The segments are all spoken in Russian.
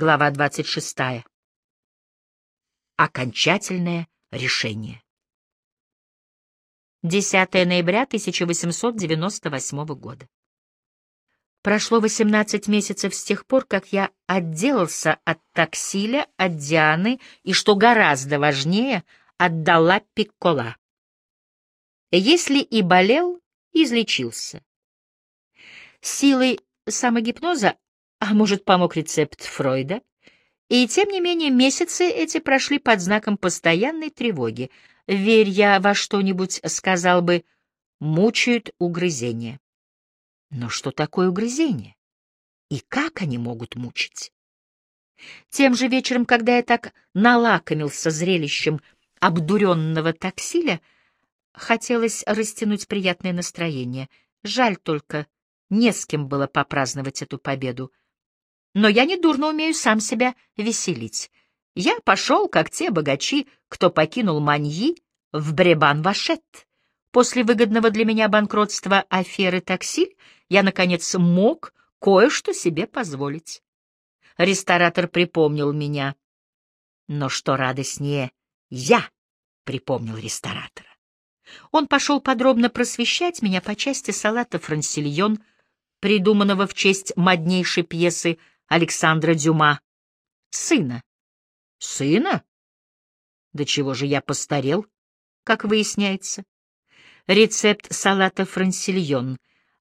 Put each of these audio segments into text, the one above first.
Глава 26. Окончательное решение. 10 ноября 1898 года. Прошло 18 месяцев с тех пор, как я отделался от таксиля, от Дианы и, что гораздо важнее, отдала Пиккола. Если и болел, излечился. Силой самогипноза, а может, помог рецепт Фройда? И тем не менее месяцы эти прошли под знаком постоянной тревоги. Верь я во что-нибудь, сказал бы, мучают угрызения. Но что такое угрызение? И как они могут мучить? Тем же вечером, когда я так налакомился зрелищем обдуренного таксиля, хотелось растянуть приятное настроение. Жаль только, не с кем было попраздновать эту победу. Но я недурно умею сам себя веселить. Я пошел, как те богачи, кто покинул Маньи, в Бребан-Вашет. После выгодного для меня банкротства аферы «Таксиль» я, наконец, мог кое-что себе позволить. Ресторатор припомнил меня. Но что радостнее, я припомнил ресторатора. Он пошел подробно просвещать меня по части салата «Франсильон», придуманного в честь моднейшей пьесы Александра Дюма. Сына. Сына? Да чего же я постарел, как выясняется. Рецепт салата «Франсильон»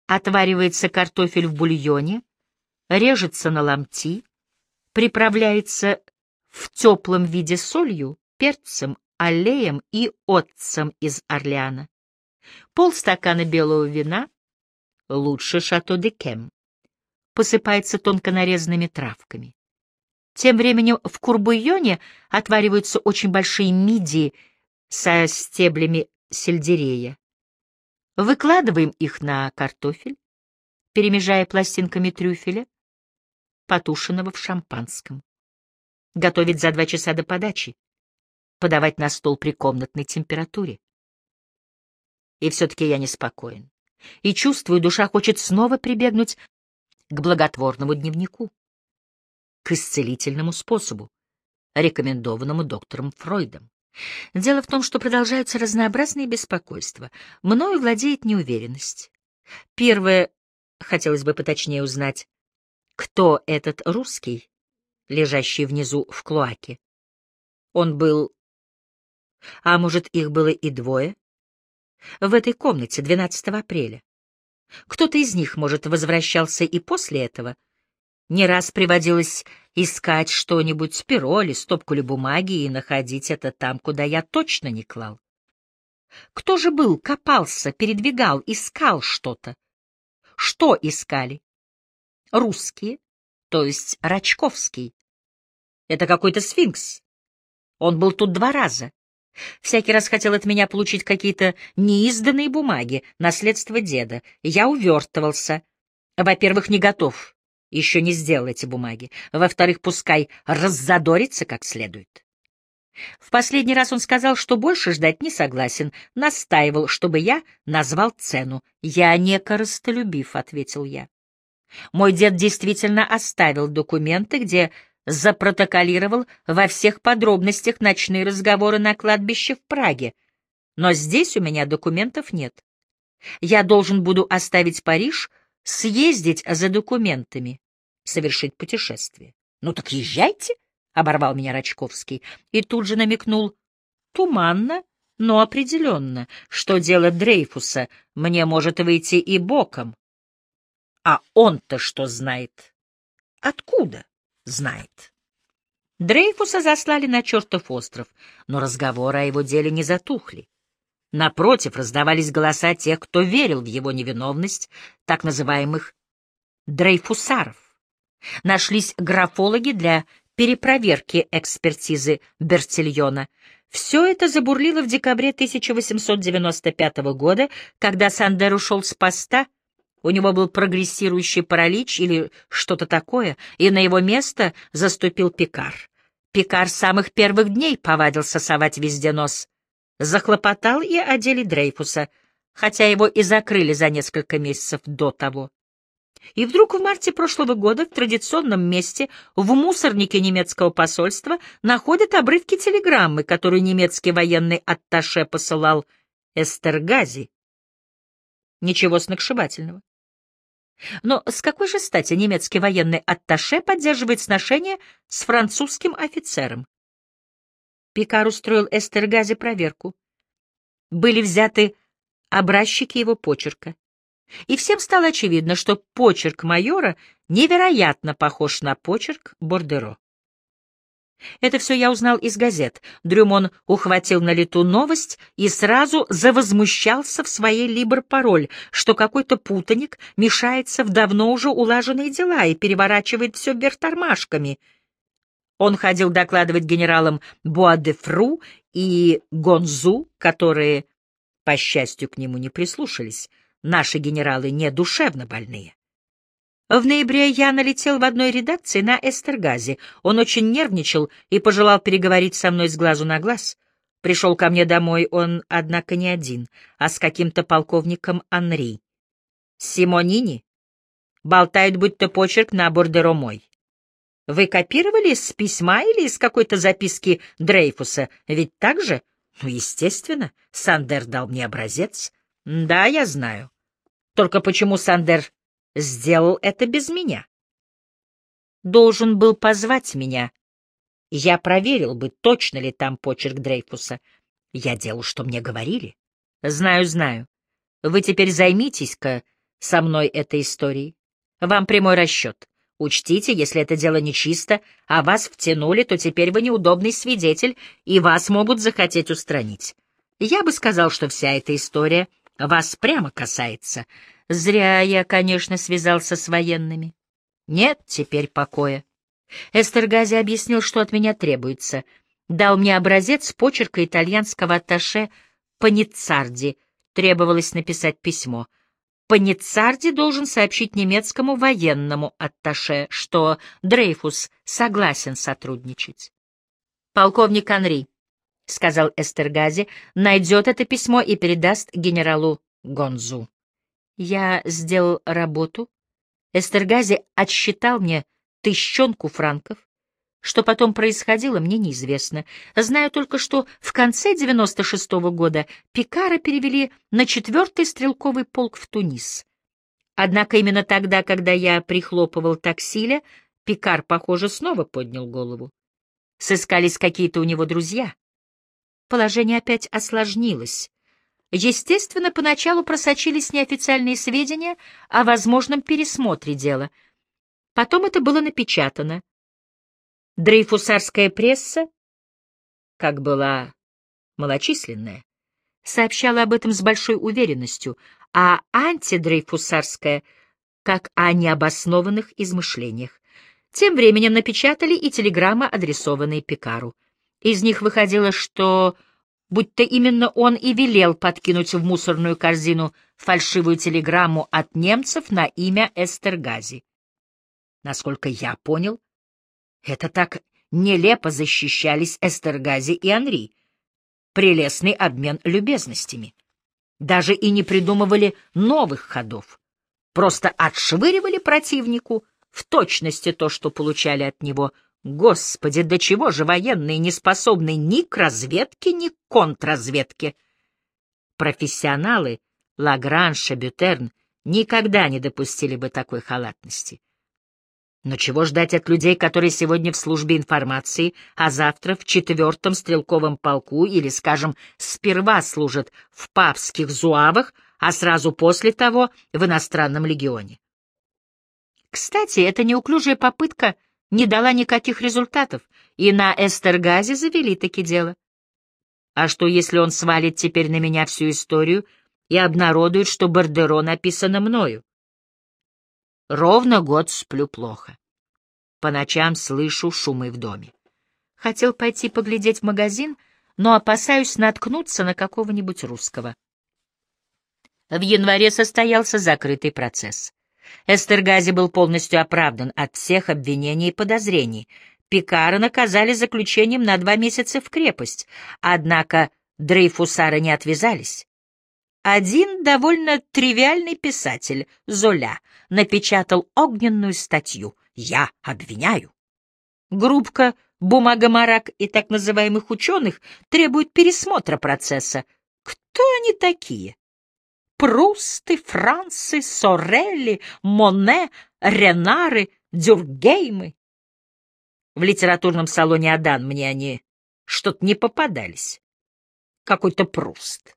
Отваривается картофель в бульоне, режется на ломти, приправляется в теплом виде солью, перцем, аллеем и отцем из Орлеана. Полстакана белого вина, лучше шато де кем, посыпается тонко нарезанными травками. Тем временем в курбуйоне отвариваются очень большие мидии со стеблями сельдерея. Выкладываем их на картофель, перемежая пластинками трюфеля, потушенного в шампанском. Готовить за два часа до подачи. Подавать на стол при комнатной температуре. И все-таки я неспокоен. И чувствую, душа хочет снова прибегнуть к благотворному дневнику, к исцелительному способу, рекомендованному доктором Фройдом. Дело в том, что продолжаются разнообразные беспокойства. Мною владеет неуверенность. Первое, хотелось бы поточнее узнать, кто этот русский, лежащий внизу в клоаке. Он был... А может, их было и двое? В этой комнате 12 апреля. Кто-то из них, может, возвращался и после этого — не раз приводилось искать что-нибудь, перо или стопку ли бумаги, и находить это там, куда я точно не клал. Кто же был, копался, передвигал, искал что-то? Что искали? Русские, то есть Рачковский. Это какой-то сфинкс. Он был тут два раза. Всякий раз хотел от меня получить какие-то неизданные бумаги, наследство деда. Я увертывался. Во-первых, не готов еще не сделал эти бумаги. Во-вторых, пускай раззадорится как следует. В последний раз он сказал, что больше ждать не согласен, настаивал, чтобы я назвал цену. «Я не корыстолюбив», — ответил я. Мой дед действительно оставил документы, где запротоколировал во всех подробностях ночные разговоры на кладбище в Праге. Но здесь у меня документов нет. Я должен буду оставить Париж — съездить за документами, совершить путешествие. — Ну так езжайте, — оборвал меня Рачковский и тут же намекнул. — Туманно, но определенно, что дело Дрейфуса мне может выйти и боком. А он-то что знает? Откуда знает? Дрейфуса заслали на чертов остров, но разговоры о его деле не затухли. Напротив, раздавались голоса тех, кто верил в его невиновность, так называемых дрейфусаров. Нашлись графологи для перепроверки экспертизы Бертильона. Все это забурлило в декабре 1895 года, когда Сандер ушел с поста, у него был прогрессирующий паралич или что-то такое, и на его место заступил Пикар. Пикар с самых первых дней повадился совать везде нос захлопотал и о деле Дрейфуса, хотя его и закрыли за несколько месяцев до того. И вдруг в марте прошлого года в традиционном месте в мусорнике немецкого посольства находят обрывки телеграммы, которую немецкий военный атташе посылал Эстергази. Ничего сногсшибательного. Но с какой же стати немецкий военный атташе поддерживает сношения с французским офицером? Пикар устроил Эстергази проверку. Были взяты образчики его почерка. И всем стало очевидно, что почерк майора невероятно похож на почерк Бордеро. Это все я узнал из газет. Дрюмон ухватил на лету новость и сразу завозмущался в своей либр-пароль, что какой-то путаник мешается в давно уже улаженные дела и переворачивает все вверх тормашками. Он ходил докладывать генералам Буадефру и Гонзу, которые, по счастью, к нему не прислушались. Наши генералы не душевно больные. В ноябре я налетел в одной редакции на Эстергази. Он очень нервничал и пожелал переговорить со мной с глазу на глаз. Пришел ко мне домой он, однако, не один, а с каким-то полковником Анри. Симонини болтает, будто почерк на бордеро мой. Вы копировали с письма или из какой-то записки Дрейфуса? Ведь так же? Ну, естественно. Сандер дал мне образец. Да, я знаю. Только почему Сандер сделал это без меня. Должен был позвать меня. Я проверил бы, точно ли там почерк Дрейфуса. Я делал, что мне говорили. Знаю, знаю. Вы теперь займитесь-ка со мной этой историей. Вам прямой расчет. Учтите, если это дело нечисто, а вас втянули, то теперь вы неудобный свидетель, и вас могут захотеть устранить. Я бы сказал, что вся эта история вас прямо касается. Зря я, конечно, связался с военными. Нет теперь покоя. Эстергази объяснил, что от меня требуется. Дал мне образец почерка итальянского атташе Паницарди. Требовалось написать письмо. Паницарди должен сообщить немецкому военному атташе, что Дрейфус согласен сотрудничать. «Полковник Анри», — сказал Эстергази, — «найдет это письмо и передаст генералу Гонзу». Я сделал работу. Эстергази отсчитал мне тыщенку франков. Что потом происходило, мне неизвестно. Знаю только, что в конце 96-го года Пикара перевели на четвертый стрелковый полк в Тунис. Однако именно тогда, когда я прихлопывал таксиля, Пикар, похоже, снова поднял голову. Сыскались какие-то у него друзья. Положение опять осложнилось. Естественно, поначалу просочились неофициальные сведения о возможном пересмотре дела. Потом это было напечатано. Дрейфусарская пресса, как была малочисленная, сообщала об этом с большой уверенностью, а антидрейфусарская — как о необоснованных измышлениях. Тем временем напечатали и телеграммы, адресованные Пикару. Из них выходило, что будто именно он и велел подкинуть в мусорную корзину фальшивую телеграмму от немцев на имя Эстергази. Насколько я понял, это так нелепо защищались Эстергази и Анри. Прелестный обмен любезностями. Даже и не придумывали новых ходов. Просто отшвыривали противнику в точности то, что получали от него — Господи, до чего же военные не способны ни к разведке, ни к контрразведке? Профессионалы Лагранж и Бютерн никогда не допустили бы такой халатности. Но чего ждать от людей, которые сегодня в службе информации, а завтра в четвертом стрелковом полку или, скажем, сперва служат в папских зуавах, а сразу после того в иностранном легионе? Кстати, эта неуклюжая попытка — не дала никаких результатов, и на Эстергазе завели таки дело. А что, если он свалит теперь на меня всю историю и обнародует, что Бордеро написано мною? Ровно год сплю плохо. По ночам слышу шумы в доме. Хотел пойти поглядеть в магазин, но опасаюсь наткнуться на какого-нибудь русского. В январе состоялся закрытый процесс. Эстергази был полностью оправдан от всех обвинений и подозрений. Пикара наказали заключением на два месяца в крепость, однако Дрейфусара не отвязались. один довольно тривиальный писатель, Золя, напечатал огненную статью «Я обвиняю». Группка бумагомарак и так называемых ученых требует пересмотра процесса. Кто они такие? Прусты, Францы, Сорелли, Моне, Ренары, Дюргеймы. В литературном салоне Адан мне они что-то не попадались. Какой-то Пруст.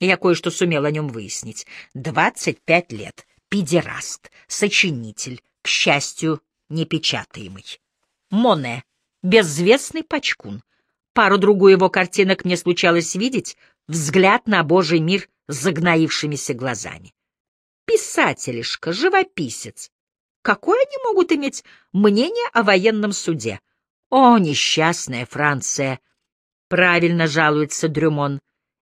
Я кое-что сумел о нем выяснить. Двадцать пять лет. Педераст, сочинитель, к счастью, непечатаемый. Моне, безвестный пачкун. Пару-другую его картинок мне случалось видеть, взгляд на Божий мир загноившимися глазами. Писателишка, живописец. Какое они могут иметь мнение о военном суде? О, несчастная Франция! Правильно жалуется Дрюмон.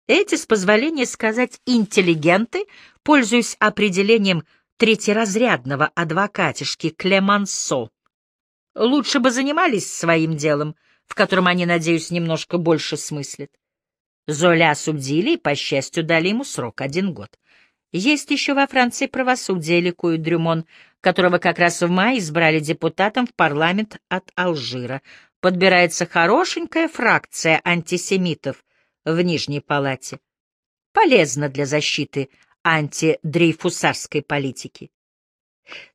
Эти, с позволения сказать, интеллигенты, пользуясь определением третьеразрядного адвокатишки Клемансо, лучше бы занимались своим делом, в котором они, надеюсь, немножко больше смыслят. Золя судили и, по счастью, дали ему срок один год. Есть еще во Франции правосудие, ликует Дрюмон, которого как раз в мае избрали депутатом в парламент от Алжира. Подбирается хорошенькая фракция антисемитов, в Нижней палате. Полезно для защиты антидрейфусарской политики.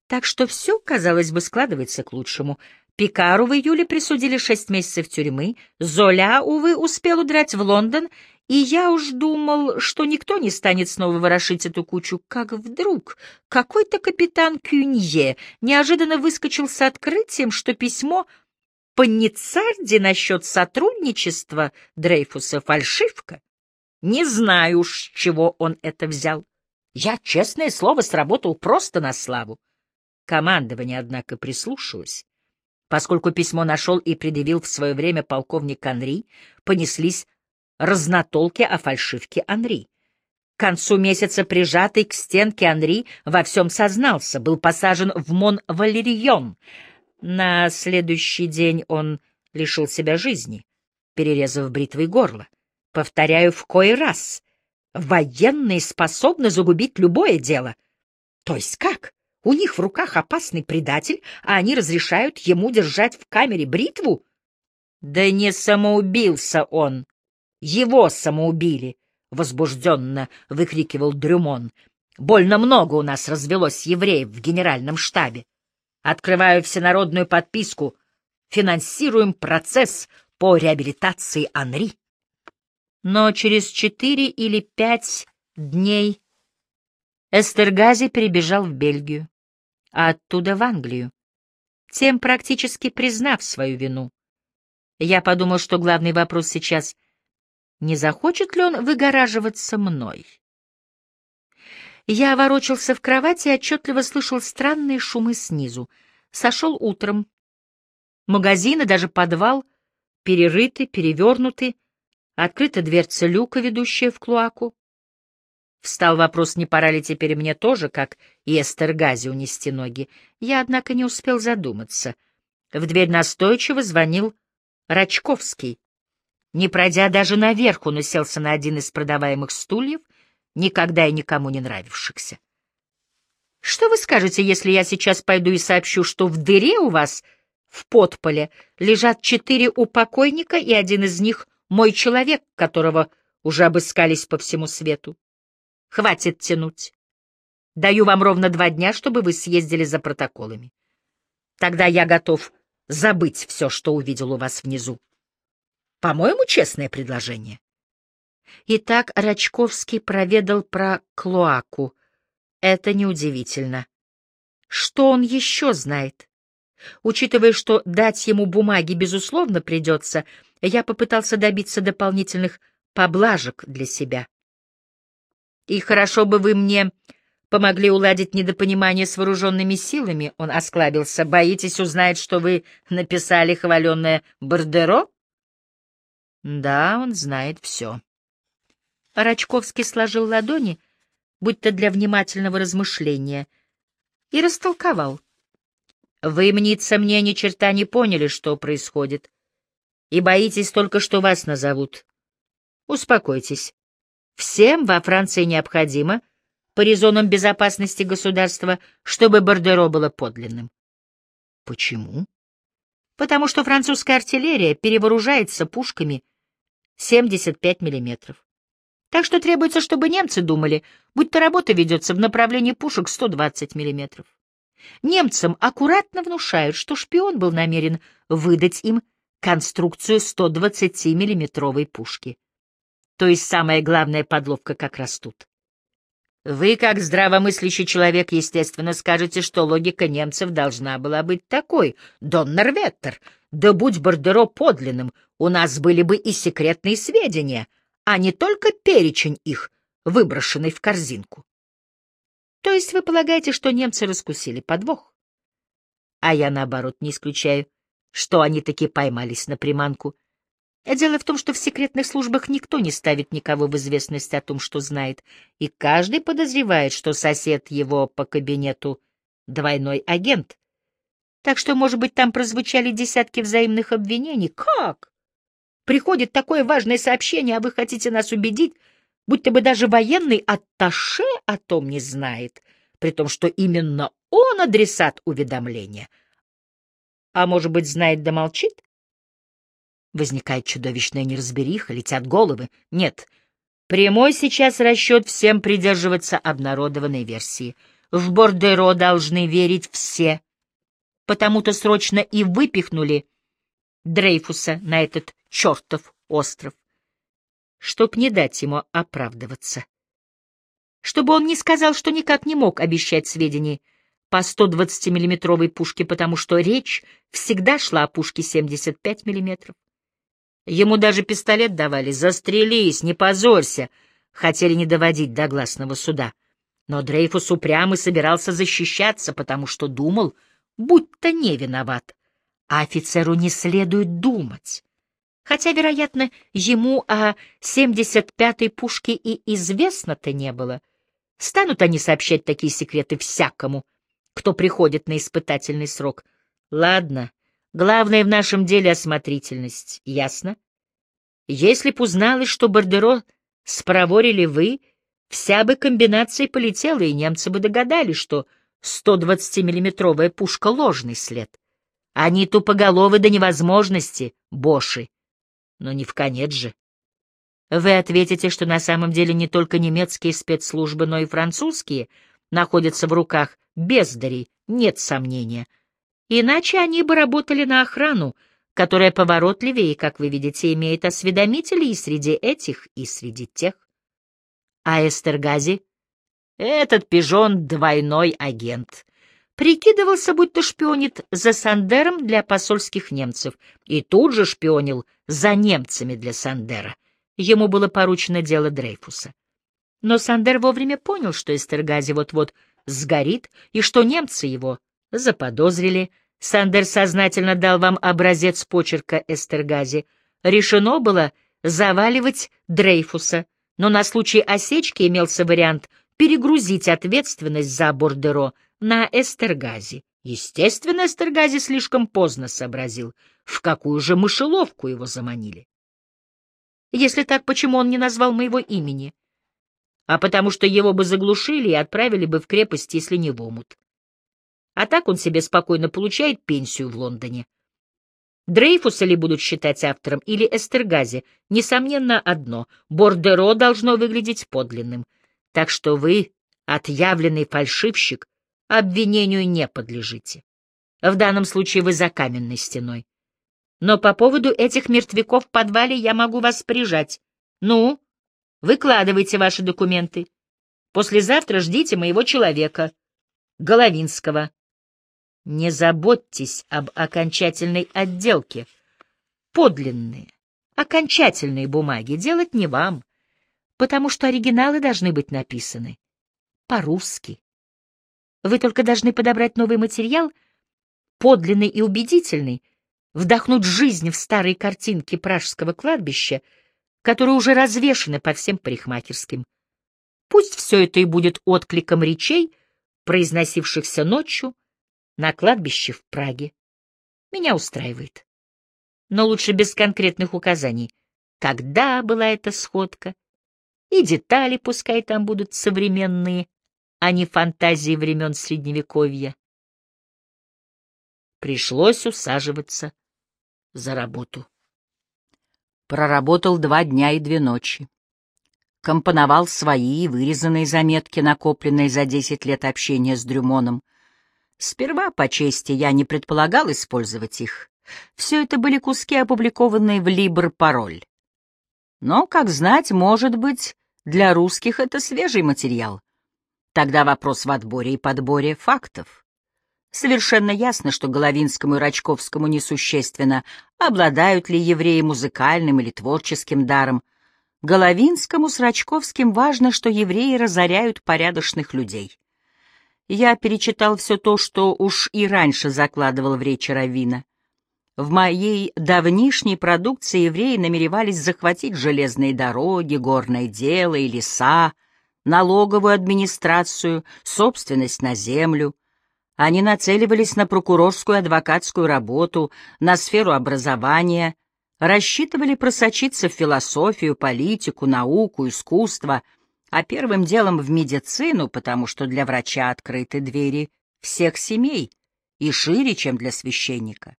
Так что все, казалось бы, складывается к лучшему. Пикару в июле присудили шесть месяцев тюрьмы, Золя, увы, успел удрать в Лондон, и я уж думал, что никто не станет снова ворошить эту кучу, как вдруг какой-то капитан Кюнье неожиданно выскочил с открытием, что письмо — Паницарди насчет сотрудничества Дрейфуса фальшивка. Не знаю уж, с чего он это взял. Я, честное слово, сработал просто на славу. Командование, однако, прислушалось. Поскольку письмо нашел и предъявил в свое время полковник Анри, понеслись разнотолки о фальшивке Анри. К концу месяца прижатый к стенке Анри во всем сознался, был посажен в Мон-Валерион — на следующий день он лишил себя жизни, перерезав бритвой горло. Повторяю в кой раз. Военные способны загубить любое дело. То есть как? У них в руках опасный предатель, а они разрешают ему держать в камере бритву? Да не самоубился он. Его самоубили, — возбужденно выкрикивал Дрюмон. Больно много у нас развелось евреев в генеральном штабе. Открываю всенародную подписку. Финансируем процесс по реабилитации Анри. Но через четыре или пять дней Эстергази перебежал в Бельгию, а оттуда в Англию, тем практически признав свою вину. Я подумал, что главный вопрос сейчас — не захочет ли он выгораживаться мной? Я ворочался в кровати и отчетливо слышал странные шумы снизу. Сошел утром. Магазины, даже подвал, перерыты, перевернуты, открыта дверца люка, ведущая в клуаку. Встал вопрос, не пора ли теперь мне тоже, как и Эстергази, унести ноги. Я, однако, не успел задуматься. В дверь настойчиво звонил Рачковский. Не пройдя даже наверх, он уселся на один из продаваемых стульев — никогда и никому не нравившихся. Что вы скажете, если я сейчас пойду и сообщу, что в дыре у вас в подполе лежат четыре упокойника, и один из них — мой человек, которого уже обыскались по всему свету? Хватит тянуть. Даю вам ровно два дня, чтобы вы съездили за протоколами. Тогда я готов забыть все, что увидел у вас внизу. По-моему, честное предложение. Итак, Рачковский проведал про Клоаку. Это неудивительно. Что он еще знает? Учитывая, что дать ему бумаги, безусловно, придется, я попытался добиться дополнительных поблажек для себя. И хорошо бы вы мне помогли уладить недопонимание с вооруженными силами, он осклабился. Боитесь узнать, что вы написали хваленное Бордеро? Да, он знает все. Рачковский сложил ладони, будто для внимательного размышления, и растолковал. «Вы, мнится, мне ни черта не поняли, что происходит, и боитесь только, что вас назовут. Успокойтесь. Всем во Франции необходимо, по резонам безопасности государства, чтобы Бордеро было подлинным. Почему? Потому что французская артиллерия перевооружается пушками 75 миллиметров. Так что требуется, чтобы немцы думали, будто работа ведется в направлении пушек 120 миллиметров. Немцам аккуратно внушают, что шпион был намерен выдать им конструкцию 120-миллиметровой пушки. То есть самая главная подловка как раз тут. Вы, как здравомыслящий человек, естественно, скажете, что логика немцев должна была быть такой. Доннерветтер, да будь Бордеро подлинным, у нас были бы и секретные сведения, а не только перечень их, выброшенный в корзинку. То есть вы полагаете, что немцы раскусили подвох? А я, наоборот, не исключаю, что они таки поймались на приманку. Дело в том, что в секретных службах никто не ставит никого в известность о том, что знает, и каждый подозревает, что сосед его по кабинету — двойной агент. Так что, может быть, там прозвучали десятки взаимных обвинений. Как? Приходит такое важное сообщение, а вы хотите нас убедить, будто бы даже военный атташе о том не знает, при том, что именно он адресат уведомления. А может быть, знает да молчит? Возникает чудовищная неразбериха, летят головы. Нет, прямой сейчас расчет всем придерживаться обнародованной версии. В Бордеро должны верить все. Потому-то срочно и выпихнули Дрейфуса на этот чертов остров чтоб не дать ему оправдываться. Чтобы он не сказал, что никак не мог обещать сведений по 120-миллиметровой пушке, потому что речь всегда шла о пушке 75 миллиметров. Ему даже пистолет давали. «Застрелись, не позорься!» Хотели не доводить до гласного суда. Но Дрейфус упрямо собирался защищаться, потому что думал, будто не виноват. А офицеру не следует думать. Хотя, вероятно, ему о 75-й пушке и известно-то не было. Станут они сообщать такие секреты всякому, кто приходит на испытательный срок. Ладно, главное в нашем деле осмотрительность, ясно? Если б узналось, что Бордеро спроворили вы, вся бы комбинация полетела, и немцы бы догадались, что 120-миллиметровая пушка — ложный след. Они тупоголовы до невозможности, боши но не в конец же. Вы ответите, что на самом деле не только немецкие спецслужбы, но и французские находятся в руках бездарей, нет сомнения. Иначе они бы работали на охрану, которая поворотливее, как вы видите, имеет осведомителей и среди этих, и среди тех. А Эстергази? Этот пижон — двойной агент прикидывался, будто шпионит за Сандером для посольских немцев, и тут же шпионил за немцами для Сандера. Ему было поручено дело Дрейфуса. Но Сандер вовремя понял, что Эстергази вот-вот сгорит, и что немцы его заподозрили. Сандер сознательно дал вам образец почерка Эстергази. Решено было заваливать Дрейфуса, но на случай осечки имелся вариант перегрузить ответственность за Бордеро на Эстергази. Естественно, Эстергази слишком поздно сообразил, в какую же мышеловку его заманили. Если так, почему он не назвал моего имени? А потому что его бы заглушили и отправили бы в крепость, если не в омут. А так он себе спокойно получает пенсию в Лондоне. Дрейфуса ли будут считать автором или Эстергази? Несомненно, одно — Бордеро должно выглядеть подлинным. Так что вы, отъявленный фальшивщик, обвинению не подлежите. В данном случае вы за каменной стеной. Но по поводу этих мертвяков в подвале я могу вас прижать. Ну, выкладывайте ваши документы. Послезавтра ждите моего человека, Головинского. Не заботьтесь об окончательной отделке. Подлинные, окончательные бумаги делать не вам, потому что оригиналы должны быть написаны по-русски. Вы только должны подобрать новый материал, подлинный и убедительный, вдохнуть жизнь в старые картинки пражского кладбища, которые уже развешаны по всем парикмахерским. Пусть все это и будет откликом речей, произносившихся ночью на кладбище в Праге. Меня устраивает. Но лучше без конкретных указаний. Когда была эта сходка? И детали пускай там будут современные, а не фантазии времен Средневековья. Пришлось усаживаться за работу. Проработал два дня и две ночи. Компоновал свои вырезанные заметки, накопленные за десять лет общения с Дрюмоном. Сперва, по чести, я не предполагал использовать их. Все это были куски, опубликованные в Либр-пароль. Но, как знать, может быть, для русских это свежий материал. Тогда вопрос в отборе и подборе фактов. Совершенно ясно, что Головинскому и Рачковскому несущественно, обладают ли евреи музыкальным или творческим даром. Головинскому с Рачковским важно, что евреи разоряют порядочных людей. Я перечитал все то, что уж и раньше закладывал в речи Равина. В моей давнишней продукции евреи намеревались захватить железные дороги, горное дело и леса, налоговую администрацию, собственность на землю. Они нацеливались на прокурорскую адвокатскую работу, на сферу образования, рассчитывали просочиться в философию, политику, науку, искусство, а первым делом в медицину, потому что для врача открыты двери всех семей и шире, чем для священника.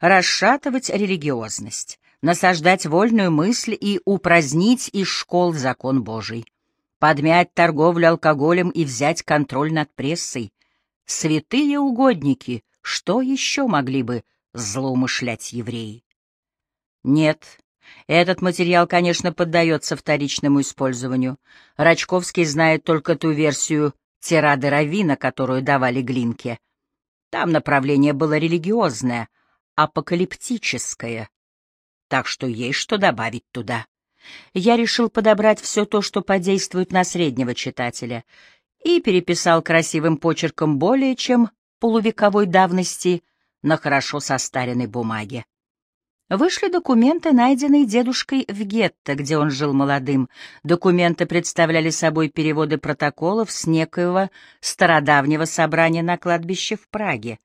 Расшатывать религиозность, насаждать вольную мысль и упразднить из школ закон Божий подмять торговлю алкоголем и взять контроль над прессой. Святые угодники, что еще могли бы злоумышлять евреи? Нет, этот материал, конечно, поддается вторичному использованию. Рачковский знает только ту версию тирады Равина, которую давали Глинке. Там направление было религиозное, апокалиптическое, так что есть что добавить туда я решил подобрать все то, что подействует на среднего читателя, и переписал красивым почерком более чем полувековой давности на хорошо состаренной бумаге. Вышли документы, найденные дедушкой в гетто, где он жил молодым. Документы представляли собой переводы протоколов с некоего стародавнего собрания на кладбище в Праге.